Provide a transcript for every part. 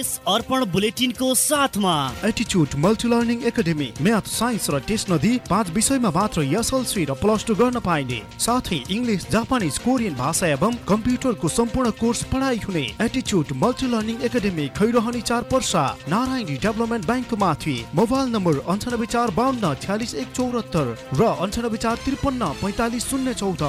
यस अर्पण बुलेटिनको साथमा। एटिच्युड multi learning academy math science र टेस्ट नदी पाँच विषयमा मात्र एसएलसी र प्लस टू गर्न पाइने। साथै इङ्ग्लिस जापानिज कोरियन भाषा एवं कम्प्युटरको सम्पूर्ण कोर्स पढाइ हुने एटिच्युड मल्टी लर्निङ एकाडेमी खैरहनी चार पर्सा नारायणी डेभलपमेन्ट ब्याङ्कको माथि मोबाइल नम्बर अन्ठानब्बे चार बाहन्न छ्यालिस एक चौरात्तर र अन्ठानब्बे चार त्रिपन्न पैँतालिस शून्य चौध।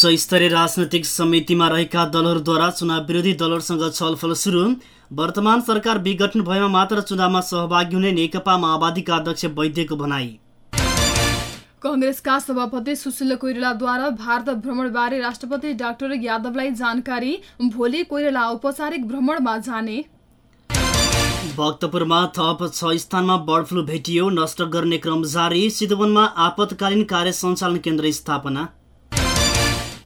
उच्च स्तरीय राजनैतिक समितिमा रहेका दलहरूद्वारा चुनाव विरोधी दलहरूसँग छलफल सुरु। वर्तमान सरकार विघटन भएमा मात्र चुनावमा सहभागी हुने नेकपा माओवादीका अध्यक्ष वैद्यको भनाई। कङ्ग्रेसका सभापति सुशील कोइरालाद्वारा भारत भ्रमणबारे राष्ट्रपति डाक्टर यादवलाई जानकारी भोलि कोइराला औपचारिक भ्रमणमा जाने। भक्तपुरमा थप छ स्थानमा बर्ड फ्लू भेटियो नष्ट गर्ने क्रम जारी चितवनमा आपतकालीन कार्य सञ्चालन केन्द्र स्थापना।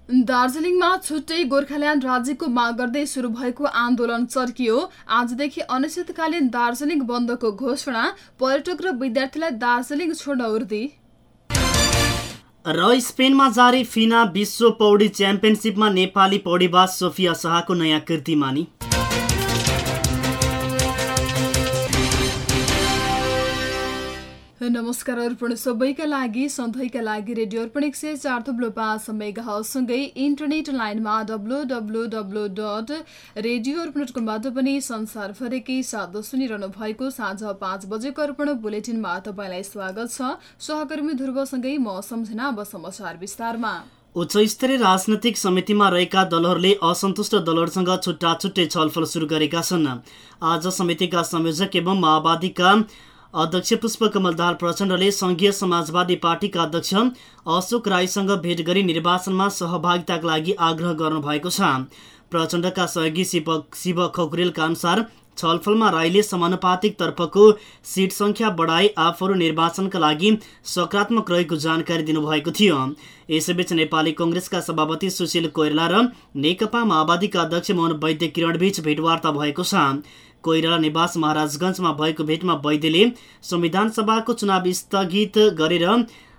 दार्जिलिङमा छुट्टै गोर्खाल्यान्ड राज्यको माग गर्दै सुरु भएको आन्दोलन चर्कियो। आजदेखि अनिश्चितकालीन दार्जिलिङ बन्दको घोषणा पर्यटक र विद्यार्थीलाई दार्जिलिङ छोड्न उर्दी। र स्पेनमा जारी फिना विश्व पौडी च्याम्पियनसिपमा नेपाली पौडीबाज सोफिया शाहको नयाँ कीर्तिमानी नमस्कार अर्पण सबैका लागि सधैँका लागि रेडियो अर्पण एक सय चार थुप्रो पाँच मेगासँगै इन्टरनेट लाइनमा W W W dot radio Arpan dot कमबाट पनि संसारभरिकै साथ सुनिरहनु भएको साँझ पाँच बजेको अर्पण बुलेटिनमा तपाईँलाई स्वागत छ। सहकर्मी ध्रुवसँगै म सम्झना अब समाचार विस्तारमा। उच्च स्तरीय राजनैतिक समितिमा रहेका दलहरूले असन्तुष्ट दलहरूसँग छुट्टा छुट्टै छलफल सुरु गरेका छन्। आज समितिका संयोजक एवं माओवादीका अध्यक्ष पुष्पकमल दाहाल प्रचण्डले संघीय समाजवादी पार्टीका अध्यक्ष अशोक राईसँग भेट गरी निर्वाचनमा सहभागिताका लागि आग्रह गर्नुभएको छ। प्रचण्डका सहयोगी शिव शिव खकुरेलका अनुसार छलफलमा राईले समानुपातिक तर्फको सिट सङ्ख्या बढाई आफूहरू निर्वाचनका लागि सकारात्मक रहेको जानकारी दिनुभएको थियो। यसैबीच नेपाली कङ्ग्रेसका सभापति सुशील कोइराला र नेकपा माओवादीका अध्यक्ष मोहन वैद्य किरणबीच भेटवार्ता भएको छ। कोइराला निवास महाराजगञ्जमा भएको भेटमा वैद्यले संविधान सभाको चुनाव स्थगित गरेर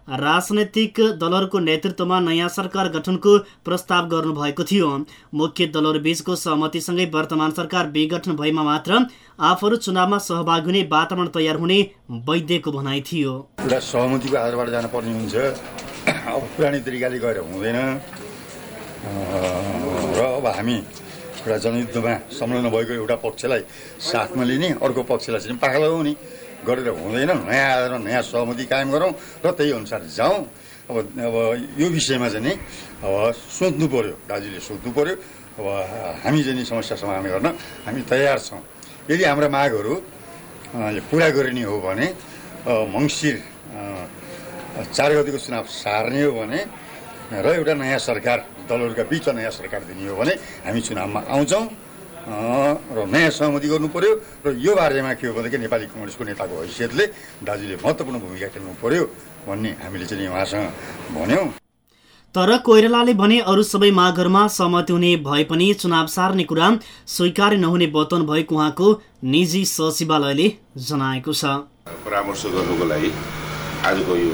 राजनैतिक दलहरूको नेतृत्वमा नयाँ सरकार गठनको प्रस्ताव गर्नुभएको थियो। मुख्य दलहरू बीचको सहमतिसँगै वर्तमान सरकार विघटन भएमा मात्र आफूहरू चुनावमा सहभागी हुने वातावरण तयार हुने वैद्यको भनाइ थियो। सहमतिको आधारबाट जानुपर्ने हुन्छ। अब पुरानो तरिकाले गएर हुँदैन। र अब हामी एउटा जनयुद्धमा संलग्न भएको एउटा पक्षलाई साथमा लिने अर्को पक्षलाई चाहिँ पाखा लगाउने गरेर हुँदैन। नयाँ आधारमा नयाँ सहमति कायम गरौँ र त्यही अनुसार जाउँ। अब अब यो विषयमा चाहिँ नि अब सोध्नु पऱ्यो दाजुले सोध्नु पऱ्यो अब हामी चाहिँ नि समस्या समाधान गर्न हामी तयार छौँ। यदि हाम्रा मागहरू पुरा गरिने हो भने मङ्सिर चार गतिको चुनाव सार्ने हो भने र एउटा नयाँ सरकार दलहरूका बिचमा नयाँ सरकार दिने हो भने हामी चुनावमा आउँछौँ। र नयाँ सहमति गर्नु पर्यो र यो बारेमा के हो भनेदेखि नेपाली कङ्ग्रेसको नेताको हैसियतले दाजुले महत्त्वपूर्ण भूमिका खेल्नु पर्यो भन्ने हामीले चाहिँ उहाँसँग भन्यौँ। तर कोइरालाले भने अरू सबै मागहरूमा सहमति हुने भए पनि चुनाव सार्ने कुरा स्वीकार्य नहुने बताउनु भएको उहाँको निजी सचिवालयले जनाएको छ। परामर्श गर्नुको लागि आजको यो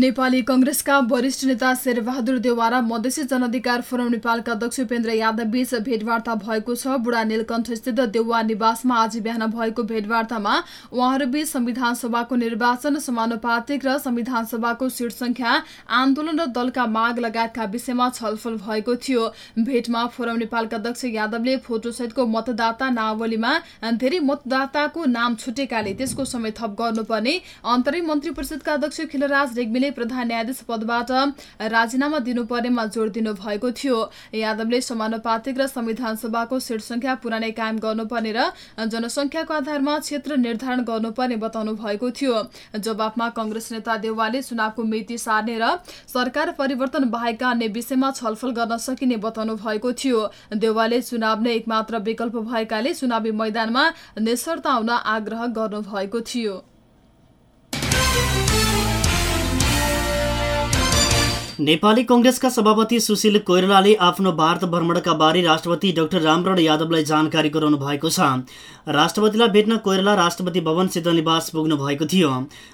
नेपाली कंग्रेसका वरिष्ठ नेता शेरबहादुर देवारा मधेसी जनअधिकार फोरम नेपालका अध्यक्ष उपेन्द्र यादव बीच भेटवार्ता भएको छ। बुढा नीलकण्ठ स्थित देउवा निवासमा आज बिहान भएको भेटवार्तामा उहाँहरूबीच संविधान सभाको निर्वाचन समानुपातिक र संविधान सभाको सीट संख्या आन्दोलन र दलका माग लगायतका विषयमा छलफल भएको थियो। भेटमा फोरम नेपालका अध्यक्ष यादवले फोटोसहितको मतदाता नावलीमा धेरै मतदाताको नाम छुटेकाले त्यसको समय थप गर्नुपर्ने। अन्तरिम मन्त्री परिषदका अध्यक्ष खिलराज रेग्मीले प्रधान न्यायाधीश पदबाट राजीनामा दिनुपर्नेमा जोड़ दिनु भएको थियो। यादवले समानुपातिक र संविधान सभाको सीट संख्या पुरानै कायम गर्नुपर्ने र जनसंख्याको आधारमा क्षेत्र निर्धारण गर्नुपर्ने बताउनु भएको थियो। जवाफमा कंग्रेस नेता देउवाले चुनावको मिति सार्ने र सरकार परिवर्तन बाहेकका अन्य विषयमा छलफल गर्न सकिने बताउनु भएको थियो। देउवाले चुनाव नै एकमात्र विकल्प भएकाले चुनावी मैदानमा निस्सरता आउन आग्रह गर्नु भएको थियो। नेपाली कंग्रेसका सभापति सुशील कोइरालाले आफ्नो भारत भ्रमणका बारे राष्ट्रपति डाक्टर रामरण यादवलाई जानकारी गराउनु भएको छ। राष्ट्रपतिलाई भेट्न कोइराला राष्ट्रपति भवन निवास पुग्नु भएको थियो।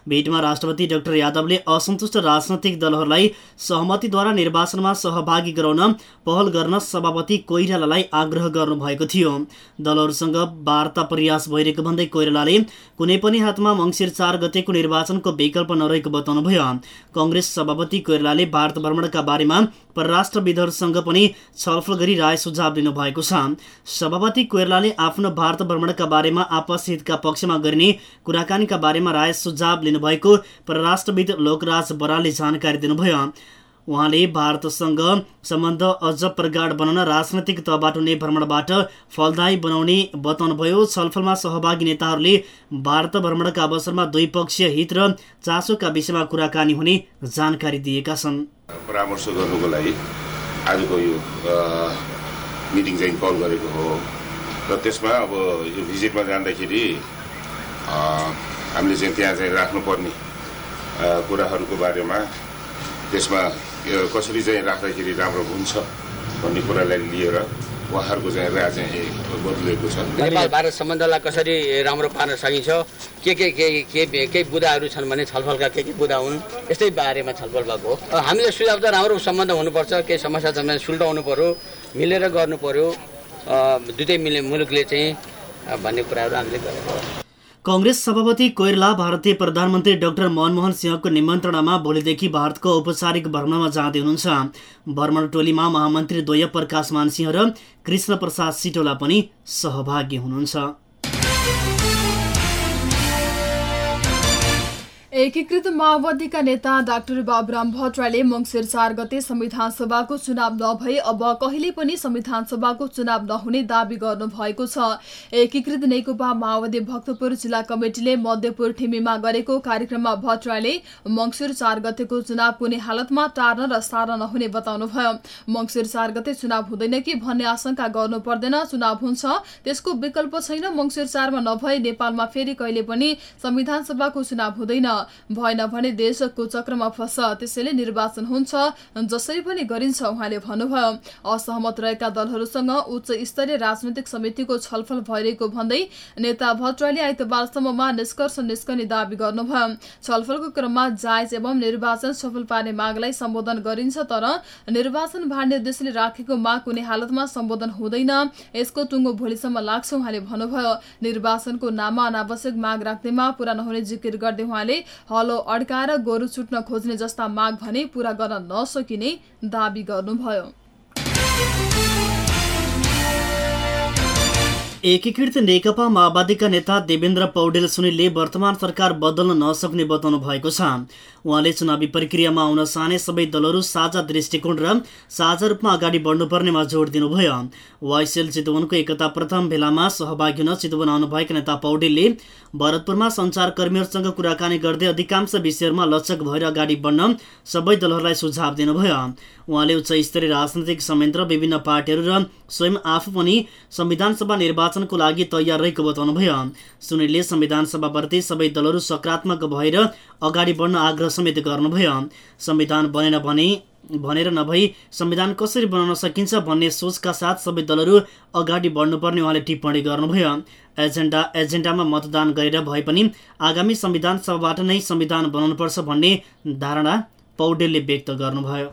भेटमा राष्ट्रपति डाक्टर यादवले असन्तुष्ट राजनैतिक दलहरूलाई सहमतिद्वारा निर्वाचनमा सहभागी गराउन पहल गर्न सभापति कोइरालालाई आग्रह गर्नुभएको थियो। दलहरूसँग वार्ता प्रयास भइरहेको भन्दै कोइरालाले कुनै पनि हातमा मङ्सिर चार गतेको निर्वाचनको विकल्प नरहेको बताउनुभयो। कङ्ग्रेस सभापति कोइरालाले भ्रमणका बारेमा परराष्ट्रविदहरूसँग पनि छलफल गरी राय सुझाव दिनुभएको छ। सभापति कोइरालाले आफ्नो भारत भ्रमणका बारेमा आपसी हितका पक्षमा गरिने कुराकानीका बारेमा राय सुझाव लिनुभएको परराष्ट्रविद लोकराज बरालले जानकारी दिनुभयो। उहाँले भारतसँग सम्बन्ध अझ प्रगाढ बनाउन राजनैतिक तहबाट हुने भ्रमणबाट फलदायी बनाउने बताउनुभयो। छलफलमा सहभागी नेताहरूले भारत भ्रमणका अवसरमा द्विपक्षीय हित र चासोका विषयमा कुराकानी हुने जानकारी दिएका छन्। परामर्श गर्नुको लागि आजको यो मिटिङ चाहिँ कल गरेको हो। र त्यसमा अब यो भिजिटमा जाँदाखेरि हामीले चाहिँ त्यहाँ चाहिँ राख्नुपर्ने कुराहरूको बारेमा त्यसमा कसरी चाहिँ राख्दाखेरि राम्रो हुन्छ भन्ने कुरालाई लिएर उहाँहरूको चाहिँ राय चाहिँ बदलिएको छ। नेपाल भारत सम्बन्धलाई कसरी राम्रो पार्न सकिन्छ? के के के के केही बुदाहरू छन् भने छलफलका के के बुदा हुन्? यस्तै बारेमा छलफल भएको हो। अब हामीले सुझाव त राम्रो सम्बन्ध हुनुपर्छ केही समस्या छ भने सुल्टाउनु पऱ्यो मिलेर गर्नु पऱ्यो दुइटै मिले मुलुकले चाहिँ भन्ने कुराहरू हामीले गरेको कङ्ग्रेस सभापति कोइराला भारतीय प्रधानमन्त्री डाक्टर मनमोहन सिंहको निमन्त्रणामा भोलिदेखि भारतको औपचारिक भ्रमणमा जाँदै हुनुहुन्छ। भ्रमण टोलीमा महामन्त्री द्वय प्रकाश मानसिंह र कृष्ण प्रसाद सिटोला पनि सहभागी हुनुहुन्छ। एकीकृत माओवादीका नेता डाक्टर बाबुराम भट्टराईले मङ्सिर चार गते संविधान सभाको चुनाव नभई अब कहिले पनि संविधान सभाको चुनाव नहुने दावी गर्नु भएको छ। एकीकृत नेकपा माओवादी भक्तपुर जिल्ला कमिटिले मध्यपुर ठिमीमा गरेको कार्यक्रममा भट्टराईले मङ्सिर चार गतेको चुनाव कुनै हालतमा टार्न र सार्न नहुने बताउनुभयो। मङ्सिर चार गते चुनाव हुँदैन कि भन्ने आशंका गर्नु पर्दैन चुनाव हुन्छ त्यसको विकल्प छैन। मङ्सिर चारमा नभए नेपालमा फेरि कहिले पनि संविधान सभाको चुनाव हुँदैन। भएन भने देशको चक्रमा फस्छ त्यसैले निर्वाचन हुन्छ जसरी पनि गरिन्छ उहाँले भन्नुभयो। असहमत रहेका दलहरूसँग उच्च स्तरीय राजनैतिक समितिको छलफल भइरहेको भन्दै नेता भट्टराईले आइतबारसम्ममा निष्कर्ष निस्कने दावी गर्नुभयो। छलफलको क्रममा जायज एवं निर्वाचन सफल पार्ने मागलाई सम्बोधन गरिन्छ तर निर्वाचन भाड्ने उद्देश्यले राखेको माग कुनै हालतमा सम्बोधन हुँदैन। यसको टुङ्गो भोलिसम्म लाग्छ उहाँले भन्नुभयो। निर्वाचनको नाममा अनावश्यक माग राख्दैमा पूरा नहुने जिकिर गर्दै उहाँले हलो अड्काएर गोरु छुट्न खोज्ने जस्ता माग भने पूरा गर्न नसकिने दावी गर्नुभयो। एकीकृत नेकपा माओवादीका नेता देवेन्द्र पौडेल सुनिलले वर्तमान सरकार बदल्न नसक्ने बताउनु भएको छ। उहाँले चुनावी प्रक्रियामा आउन चाहने सबै दलहरू साझा दृष्टिकोण र साझा रूपमा अगाडि बढ्नुपर्नेमा जोड दिनुभयो। वाइसेल चितवनको एकता प्रथम भेलामा सहभागी हुन चितवन आउनुभएका नेता पौडेलले भरतपुरमा सञ्चारकर्मीहरूसँग कुराकानी गर्दै अधिकांश विषयहरूमा लचक भएर अगाडि बढ्न सबै दलहरूलाई सुझाव दिनुभयो। उहाँले उच्च स्तरीय राजनैतिक संयन्त्र विभिन्न पार्टीहरू र स्वयं आफू पनि संविधान सभा निर्वाचनको लागि तयार रहेको बताउनुभयो। सुनिलले संविधान सभाप्रति सबै दलहरू सकारात्मक भएर अगाडि बढ्न आग्रह समेत गर्नुभयो। संविधान बनेन भने भनेर नभई संविधान कसरी बनाउन सकिन्छ भन्ने सोचका साथ सबै दलहरू अगाडि बढ्नुपर्ने उहाँले टिप्पणी गर्नुभयो। एजेन्डा एजेन्डामा मतदान गरेर भए पनि आगामी संविधान सभाबाट नै संविधान बनाउनुपर्छ भन्ने धारणा पौडेलले व्यक्त गर्नुभयो।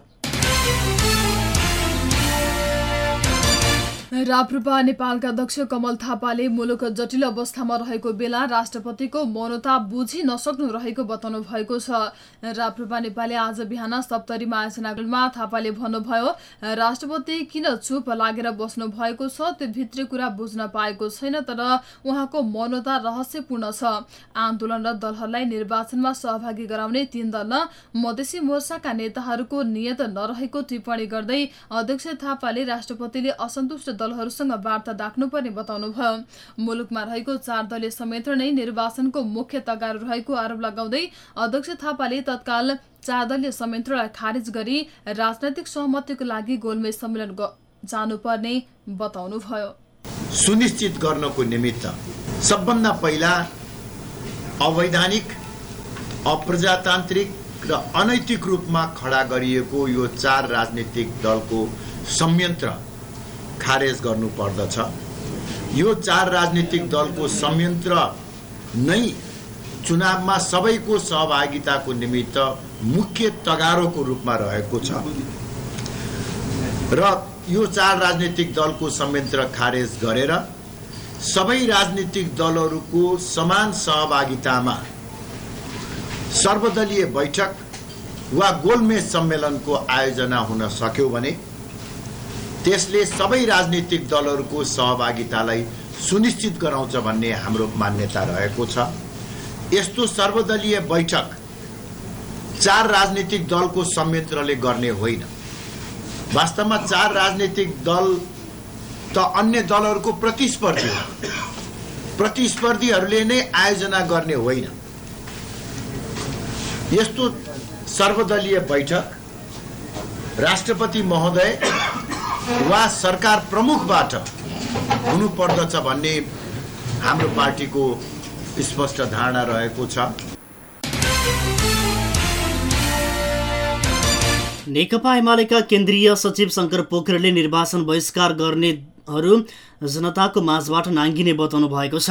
राप्रपा नेपालका अध्यक्ष कमल थापाले मुलुक जटिल अवस्थामा रहेको बेला राष्ट्रपतिको मौनता बुझि नसक्नु रहेको बताउनु भएको छ। राप्रपा नेपालले आज बिहान सप्तरीमा आयोजनामा थापाले भन्नुभयो राष्ट्रपति किन चुप लागेर बस्नु भएको छ? त्यो भित्री कुरा बुझ्न पाएको छैन तर उहाँको मौनता रहस्यपूर्ण छ। आन्दोलनरत दलहरूलाई निर्वाचनमा सहभागी गराउने तीन दल मधेसी मोर्चाका नेताहरूको नियत नरहेको टिप्पणी गर्दै अध्यक्ष थापाले राष्ट्रपतिले असन्तुष्ट दलहरूसँग वार्ता राख्नुपर्ने बताउनुभयो। मुलुकमा रहेको चार दलीय संयन्त्र नै निर्वाचनको मुख्य तगार रहेको आरोप लगाउँदै अध्यक्ष थापाले तत्काल चार दलीय संयन्त्रलाई खारेज गरी राजनैतिक सहमतिको लागि गोलमेज सम्मेलन जानुपर्ने बताउनुभयो। सुनिश्चित गर्नको निमित्त सबभन्दा पहिला अवैधानिक अप्रजातान्त्रिक र अनैतिक रूपमा खडा गरिएको यो चार राजनीतिक दलको संयन्त्र खारेज गर्नुपर्दछ। यो चार राजनीतिक दलको संयन्त्र नै चुनावमा सबैको सहभागिताको निमित्त मुख्य तगारोको रूपमा रहेको छ। र यो चार राजनीतिक दलको संयन्त्र खारेज गरेर सबै राजनीतिक दलहरूको समान सहभागितामा सर्वदलीय बैठक वा गोलमेज सम्मेलनको आयोजना हुन सक्यो भने त्यसले सबै राजनीतिक दलहरूको सहभागितालाई सुनिश्चित गराउँछ भन्ने हाम्रो मान्यता रहेको छ। यस्तो सर्वदलीय बैठक चार राजनीतिक दलको संयन्त्रले गर्ने होइन। वास्तवमा चार राजनीतिक दल त अन्य दलहरूको प्रतिस्पर्धी हो। प्रतिस्पर्धीहरूले नै आयोजना गर्ने होइन। यस्तो सर्वदलीय बैठक राष्ट्रपति महोदय वा सरकार प्रमुखबाट हुनुपर्दछ भन्ने हाम्रो पार्टीको स्पष्ट धारणा रहेको छ। नेकपा एमालेका केन्द्रीय सचिव शङ्कर पोखरेलले निर्वाचन बहिष्कार गर्नेहरू जनताको माझबाट नाङ्गिने बताउनु भएको छ।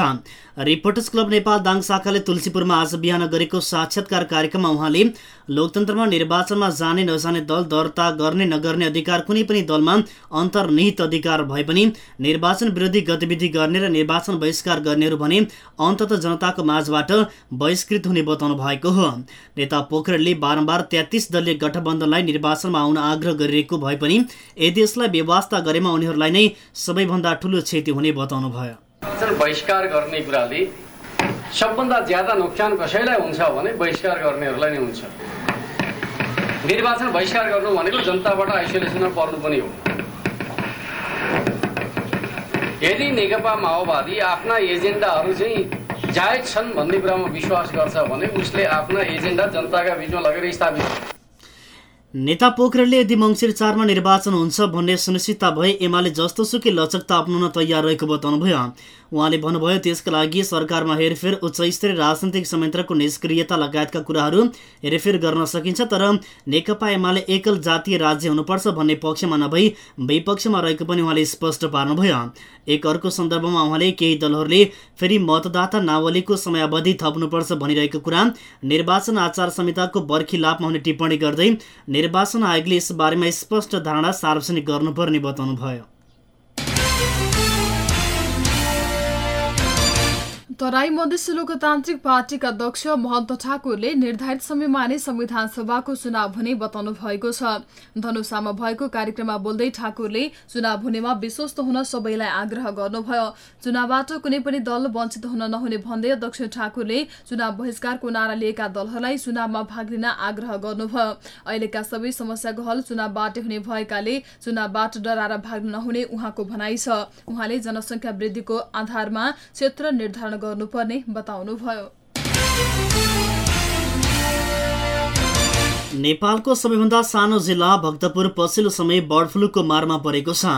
रिपोर्टर्स क्लब नेपाल दाङ शाखाले तुलसीपुरमा आज बिहान गरेको साक्षात्कार कार्यक्रममा उहाँले लोकतन्त्रमा निर्वाचनमा जाने नजाने दल दर्ता गर्ने नगर्ने अधिकार कुनै पनि दलमा अन्तर्निहित अधिकार भए पनि निर्वाचन विरोधी गतिविधि गर्ने र निर्वाचन बहिष्कार गर्नेहरू भने अन्तत जनताको माझबाट बहिष्कृत हुने बताउनु भएको हो। नेता पोखरेलले बारम्बार तेत्तिस दलीय गठबन्धनलाई निर्वाचनमा आउन आग्रह गरिरहेको भए पनि यदि यसलाई व्यवस्था गरेमा उनीहरूलाई नै सबैभन्दा ठुलो क्षति हुने बताउनु भयो। बहिष्कार गर्ने कुराले सबभन्दा ज्यादा नोक्सान कसैलाई हुन्छ भने बहिष्कार गर्नेहरूलाई नै हुन्छ। निर्वाचन बहिष्कार गर्नु भनेको जनताबाट आइसोलेसनमा पर्नु पनि हो। यदि नेकपा माओवादी आफ्ना एजेन्डाहरू चाहिँ जायज छन् भन्ने कुरामा विश्वास गर्छ भने उसले आफ्ना एजेन्डा जनताका बिचमा लगेर स्थापित नेता पोखरेलले यदि मङ्सिर चारमा निर्वाचन हुन्छ भन्ने सुनिश्चितता भए एमाले जस्तोसुकै लचकता अप्नाउन तयार रहेको बताउनुभयो। उहाँले भन्नुभयो त्यसका लागि सरकारमा हेरफेर उच्च स्तरीय राजनैतिक संयन्त्रको निष्क्रियता लगायतका कुराहरू हेरफेर गर्न सकिन्छ तर नेकपा एमाले एकल जातीय राज्य हुनुपर्छ भन्ने पक्षमा नभई विपक्षमा रहेको पनि उहाँले स्पष्ट पार्नुभयो। एक अर्को सन्दर्भमा उहाँले केही दलहरूले फेरि मतदाता नावलीको समयावधि थप्नुपर्छ भनिरहेको कुरा। निर्वाचन आचार संहिताको बर्खिलापमा हुने टिप्पणी गर्दै निर्वाचन आयोगले यसबारेमा स्पष्ट धारणा सार्वजनिक गर्नुपर्ने बताउनुभयो। तराई मधेसी लोकतान्त्रिक पार्टीका अध्यक्ष महन्त ठाकुरले निर्धारित समयमा नै संविधान सभाको चुनाव हुने बताउनु भएको छ। धनुषामा भएको कार्यक्रममा बोल्दै ठाकुरले चुनाव हुनेमा विश्वस्त हुन सबैलाई आग्रह गर्नुभयो। चुनावबाट कुनै पनि दल वञ्चित हुन नहुने भन्दै अध्यक्ष ठाकुरले चुनाव बहिष्कारको नारा लिएका दलहरूलाई चुनावमा भाग लिन आग्रह गर्नुभयो। अहिलेका सबै समस्याको हल चुनावबाट हुने भएकाले चुनावबाट डराएर भाग नहुने उहाँको भनाइ छ। उहाँले जनसङ्ख्या वृद्धिको आधारमा क्षेत्र निर्धारण गर्नुपर्ने बताउनुभयो। नेपालको सबैभन्दा सानो जिल्ला भक्तपुर पछिल्लो समय बर्ड फ्लूको मारमा परेको छ।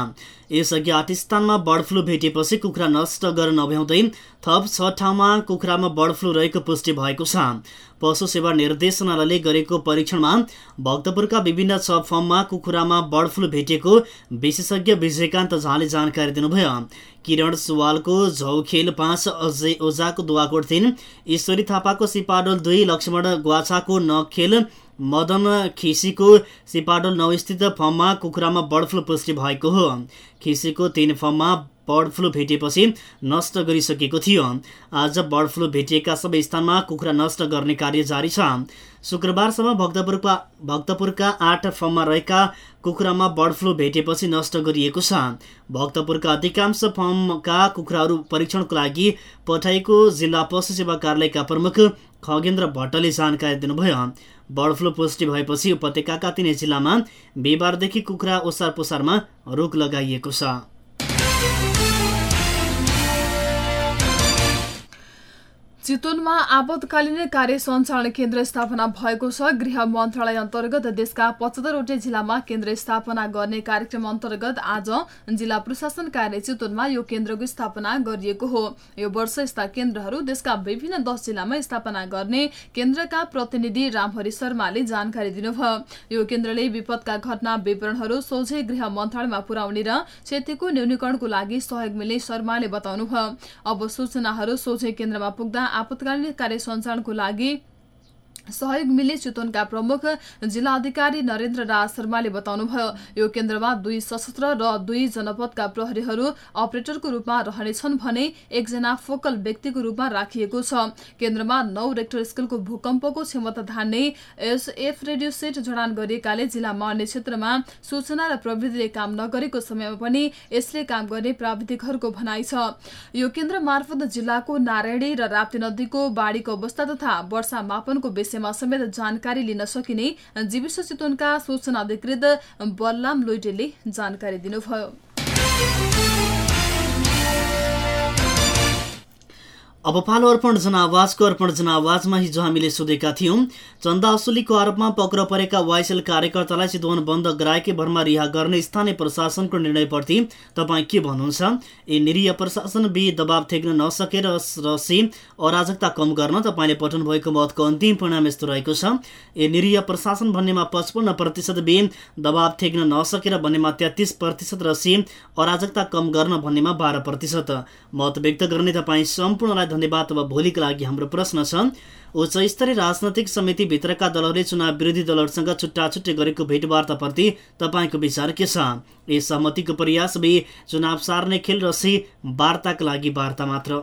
यसअघि आठ स्थानमा बर्ड फ्लू भेटिएपछि कुखुरा नष्ट गर्न नभ्याउँदै थप छ ठाउँमा कुखुरामा बर्ड फ्लू रहेको पुष्टि भएको छ। पशु सेवा निर्देशनालयले गरेको परीक्षणमा भक्तपुरका विभिन्न छ फर्ममा कुखुरामा बर्ड फ्लू भेटिएको विशेषज्ञ विजयकान्त झाले जानकारी दिनुभयो। किरण सुवालको झौखेल पाँच अजय ओझाको दुवाकोट तिन ईश्वरी थापाको सिपाडोल दुई लक्ष्मण ग्वाछाको नखेल मदन खिसीको सिपाडोल नौ स्थित फर्ममा कुखुरामा बर्ड फ्लू पुष्टि भएको हो। खिसीको तीन फर्ममा बर्ड फ्लू भेटिएपछि नष्ट गरिसकेको थियो। आज बर्ड फ्लू भेटिएका सबै स्थानमा कुखुरा नष्ट गर्ने कार्य जारी छ। शुक्रबारसम्म भक्तपुरका भक्तपुरका आठ फर्ममा रहेका कुखुरामा बर्ड फ्लू भेटेपछि नष्ट गरिएको छ। भक्तपुरका अधिकांश फर्मका कुखुराहरू परीक्षणको लागि पठाइएको जिल्ला पशु सेवा कार्यालयका प्रमुख खगेन्द्र भट्टले जानकारी दिनुभयो। बर्ड फ्लू पुष्टि भएपछि उपत्यकाका तिनै जिल्लामा बिहिबारदेखि कुखुरा ओसार पोसारमा रोक लगाइएको छ। चितवनमा आपतकालीन कार्य सञ्चालन केन्द्र स्थापना भएको छ। गृह मन्त्रालय अन्तर्गत देशका पचहत्तरवटै जिल्लामा केन्द्र स्थापना गर्ने कार्यक्रम अन्तर्गत आज जिल्ला प्रशासन कार्य चितवनमा यो केन्द्रको स्थापना गरिएको हो। यो वर्ष यस्ता केन्द्रहरू देशका विभिन्न दस जिल्लामा स्थापना गर्ने केन्द्रका प्रतिनिधि रामहरि शर्माले जानकारी दिनुभयो। यो केन्द्रले विपदका घटना विवरणहरू सोझै गृह मन्त्रालयमा पुर्याउने र क्षतिको न्यूनीकरणको लागि सहयोग मिल्ने शर्माले बताउनुभयो। अब सूचनाहरू सोझै केन्द्रमा पुग्दा आपतकालीन कार्य सञ्चालनको लागि सहयोग मिल्ने चितवनका प्रमुख जिल्ला अधिकारी नरेन्द्र राज शर्माले बताउनुभयो यो केन्द्रमा दुई सशस्त्र र दुई जनपदका प्रहरीहरू अपरेटरको रूपमा रहनेछन् भने एकजना फोकल व्यक्तिको रूपमा राखिएको छ। केन्द्रमा नौ रेक्टर स्केलको भूकम्पको क्षमता धान्ने एसएफ रेडियो सेट जडान गरिएकाले जिल्लामा अन्य क्षेत्रमा सूचना र प्रविधिले काम नगरेको समयमा पनि यसले काम गर्ने प्राविधिकहरूको भनाइ छ। यो केन्द्र मार्फत जिल्लाको नारायणी र राप्ती नदीको बाढीको अवस्था तथा वर्षा मापनको विषयमा समेत जानकारी लिन सकिने जीविस चितवनका सूचना अधिकृत बलराम लोइटेले जानकारी दिनुभयो। अब पालो अर्पण जनावाजको अर्पण जनावाजमा हिजो हामीले सोधेका थियौँ चन्दा असुलीको आरोपमा पक्राउ परेका वाइसेल कार्यकर्तालाई चितवन बन्द गराएकै भरमा रिहा गर्ने स्थानीय प्रशासनको निर्णयप्रति तपाईँ के भन्नुहुन्छ? ए निरीय प्रशासन बी दबाब थेक्न नसकेर र सी अराजकता कम गर्न तपाईँले पठाउनु भएको मतको अन्तिम परिणाम यस्तो रहेको छ। ए निरीय प्रशासन भन्नेमा पचपन्न प्रतिशत बी दबाब थेक्न नसकेर भन्नेमा तेत्तिस प्रतिशत र सी अराजकता कम गर्न भन्नेमा बाह्र प्रतिशत। मत व्यक्त गर्ने तपाईँ सम्पूर्णलाई धन्यवाद अब भोलिको लागि हाम्रो प्रश्न छ उच्च स्तरीय राजनैतिक समितिभित्रका दलहरूले चुनाव विरोधी दलहरूसँग छुट्टा छुट्टै गरेको भेटवार्ताप्रति तपाईँको विचार के छ? ए सहमतिको प्रयास बे चुनाव सार्ने खेल र सी वार्ताका लागि वार्ता मात्र।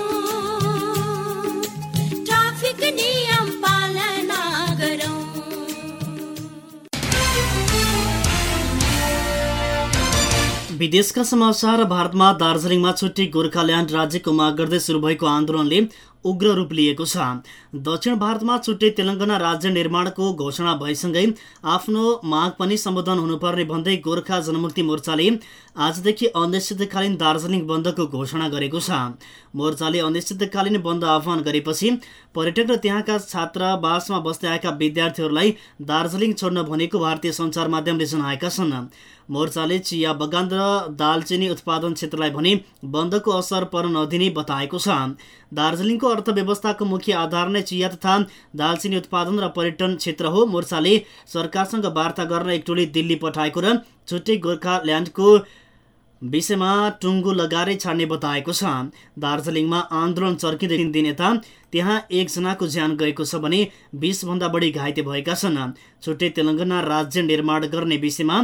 विदेशका समाचार भारतमा दार्जिलिङमा छुट्टी गोर्खाल्यान्ड राज्यको माग गर्दै सुरु भएको आन्दोलनले उग्र रूप लिएको छ। दक्षिण भारतमा छुट्टै तेलङ्गाना राज्य निर्माणको घोषणा भएसँगै आफ्नो माग पनि सम्बोधन हुनुपर्ने भन्दै गोर्खा जनमुक्ति मोर्चाले आजदेखि अनिश्चितकालीन दार्जिलिङ बन्दको घोषणा गरेको छ। मोर्चाले अनिश्चितकालीन बन्द आह्वान गरेपछि पर्यटक र त्यहाँका छात्रावासमा बस्दै आएका विद्यार्थीहरूलाई दार्जिलिङ छोड्न भनेको भारतीय सञ्चार माध्यमले जनाएका छन्। मोर्चाले चिया बगान र दालचिनी उत्पादन क्षेत्रलाई भने बन्दको असर पर्न नदिने बताएको छ। दार्जिलिङको अर्थव्यवस्थाको मुख्य आधार नै चिया तथा दालचिनी उत्पादन र पर्यटन क्षेत्र हो। मोर्चाले सरकारसँग वार्ता गर्न एक टोली दिल्ली पठाएको र छुट्टै गोर्खाल्यान्डको विषयमा टुङ्गो लगाएरै छाड्ने बताएको छ। दार्जिलिङमा आन्दोलन चर्किँदै तिन दिन यता त्यहाँ एकजनाको ज्यान गएको छ भने बिसभन्दा बढी घाइते भएका छन्। छुट्टै तेलङ्गाना राज्य निर्माण गर्ने विषयमा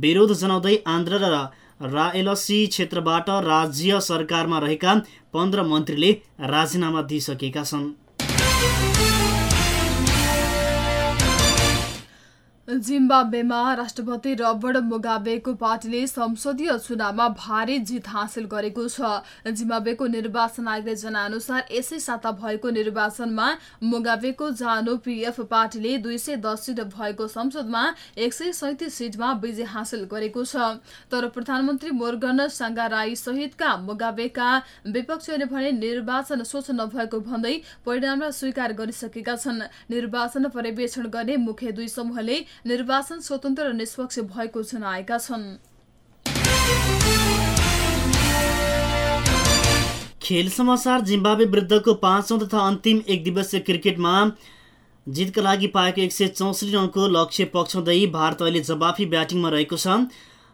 विरोध जनाउँदै आन्ध्र र रायलसी क्षेत्रबाट राज्य सरकारमा रहेका पन्ध्र मन्त्रीले राजीनामा दिइसकेका छन्। जिम्बाब्वेमा राष्ट्रपति रबर्ट मुगाबेको पार्टीले संसदीय चुनावमा भारी जित हासिल गरेको छ। जिम्बाब्वेको निर्वाचन आयोगले जनाएअनुसार यसै साता भएको निर्वाचनमा मुगाबेको जानो पिएफ पार्टीले दुई सय दस सिट भएको संसदमा एक सय सैतिस सिटमा विजय हासिल गरेको छ। तर प्रधानमन्त्री मोर्गन साङ्गाराई सहितका मुगाबेका विपक्षीहरूले भने निर्वाचन स्वच्छ नभएको भन्दै परिणामलाई स्वीकार गरिसकेका छन्। निर्वाचन पर्यवेक्षण गर्ने मुख्य दुई समूहले निर्वाचन स्वतन्त्र र निष्पक्ष भएको जनाएका छन्। खेल समाचार जिम्बाब्वे विरुद्धको पाँचौँ तथा अन्तिम एक दिवसीय क्रिकेटमा जितका लागि पाएको एक सय चौसठी रनको लक्ष्य पक्षाउँदै भारत अहिले जवाफी ब्याटिङमा रहेको छ।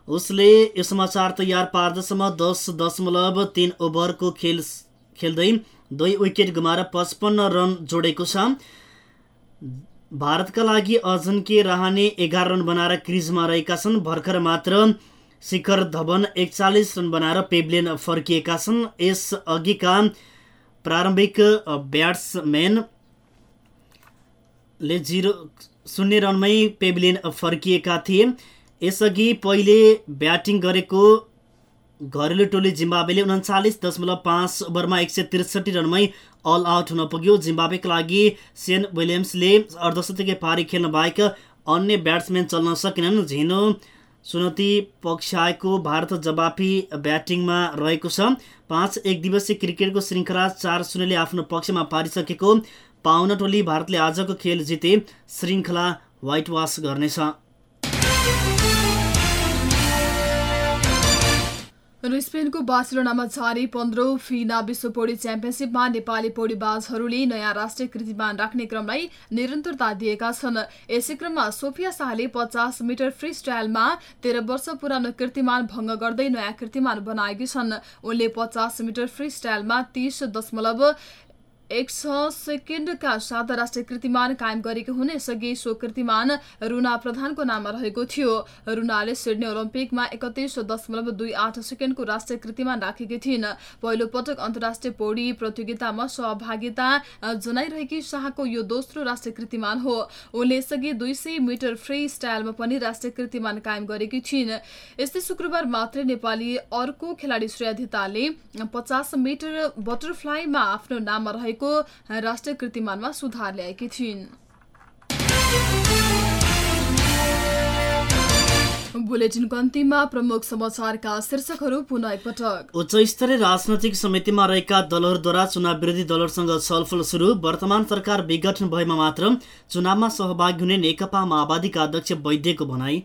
उसले यो समाचार तयार पार्दसम्म दस दशमलव तिन ओभरको खेल खेल्दै दुई विकेट गुमाएर पचपन्न रन जोडेको छ। भारतका लागि अजन्के रहाने एघार रन बनाएर क्रिजमा रहेका छन्। भर्खर मात्र शिखर धवन एकचालिस रन बनाएर पेब्लेन फर्किएका छन्। यस अघिका प्रारम्भिक ब्याट्सम्यान ले जिरो शून्य रनमै पेब्लियन फर्किएका थिए। यसअघि पहिले ब्याटिङ गरेको घरेलु टोली जिम्बाब्वेले उन्चालिस दशमलव पाँच ओभरमा एक सय त्रिसठी रनमै अल आउट हुन पुग्यो। जिम्बाब्वेका लागि सेन विलियम्सले अर्धशतकीय पारी खेल्न बाहेक अन्य ब्याट्सम्यान चल्न सकेनन्। झिनो चुनौती पक्षाएको भारत जवाफी ब्याटिङमा रहेको छ। पाँच एक दिवसीय क्रिकेटको श्रृङ्खला चार शून्यले आफ्नो पक्षमा पारिसकेको पाहुना टोली भारतले आजको खेल जिते। श्रृङ्खला व्हाइट वास गर्नेछ। र स्पेनको बार्सिलोनामा जारी पन्ध्रौं फिना विश्व पौडी च्याम्पियनसिपमा नेपाली पौडीबाजहरूले नयाँ राष्ट्रिय कीर्तिमान राख्ने क्रमलाई निरन्तरता दिएका छन्। यसै क्रममा सोफिया शाहले पचास मिटर फ्री स्टाइलमा तेह्र वर्ष पुरानो कीर्तिमान भङ्ग गर्दै नयाँ कीर्तिमान बनाएकी छन्। उनले पचास मिटर फ्री स्टाइलमा तीस दशमलव एक छ सेकेन्डका साथ राष्ट्रिय कीर्तिमान कायम गरेको हुन् यसअघि सो कीर्तिमान रुना प्रधानको नाममा रहेको थियो। रुनाले सिडनी ओलम्पिकमा एकतिस दशमलव दुई आठ सेकेन्डको राष्ट्रिय कीर्तिमान राखेकी थिइन्। पहिलो पटक अन्तर्राष्ट्रिय पौडी प्रतियोगितामा सहभागिता जनाइरहेकी शाहको यो दोस्रो राष्ट्रिय कीर्तिमान हो। उनले यसअघि दुई सय मिटर फ्री स्टाइलमा पनि राष्ट्रिय कीर्तिमान कायम गरेकी थिइन् यस्तै शुक्रबार मात्रै नेपाली अर्को खेलाडी श्रेयाधिताले पचास मिटर बटरफ्लाईमा आफ्नो नाममा रहेको भएको राष्ट्रिय कीर्तिमानमा सुधार ल्याएकी थिइन् बुलेटिनको अन्तिममा प्रमुख समाचारका शीर्षकहरू पुनः एकपटक। उच्च स्तरीय राजनैतिक समितिमा रहेका दलहरूद्वारा चुनाव विरोधी दलहरूसँग छलफल सुरु वर्तमान सरकार विघटन भएमा मात्र चुनावमा सहभागी हुने नेकपा माओवादीका अध्यक्ष वैद्यको भनाई।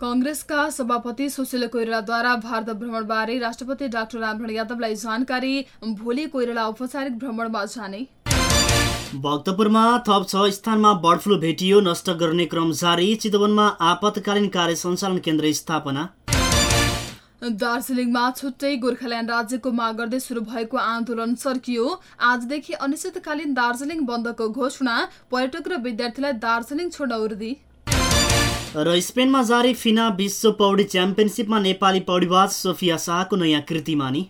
कंग्रेसका सभापति सुशील कोइरालाद्वारा भारत भ्रमणबारे राष्ट्रपति डाक्टर रामरण यादवलाई जानकारी भोलि कोइराला औपचारिक भ्रमणमा जाने। भक्तपुरमा थप छ स्थानमा बर्ड फ्लू भेटियो नष्ट गर्ने क्रम जारी चितवनमा आपतकालीन कार्य सञ्चालन केन्द्र स्थापना। दार्जिलिङमा छुट्टै गोर्खाल्यान्ड राज्यको माग गर्दै सुरु भएको आन्दोलन सर्कियो। आजदेखि अनिश्चितकालीन दार्जिलिङ बन्दको घोषणा पर्यटक र विद्यार्थीलाई दार्जिलिङ छोड्न उर्दी। र स्पेनमा जारी फिना विश्व पौडी च्याम्पियनसिपमा नेपाली पौडीबाज सोफिया शाहको नयाँ कृतिमानी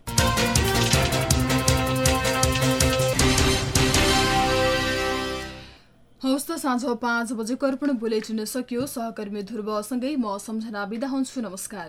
हवस् त साँझ पाँच बजेको अर्पण बुलेटिन सकियो सहकर्मी ध्रुवसँगै म सम्झना बिदा हुन्छु। नमस्कार।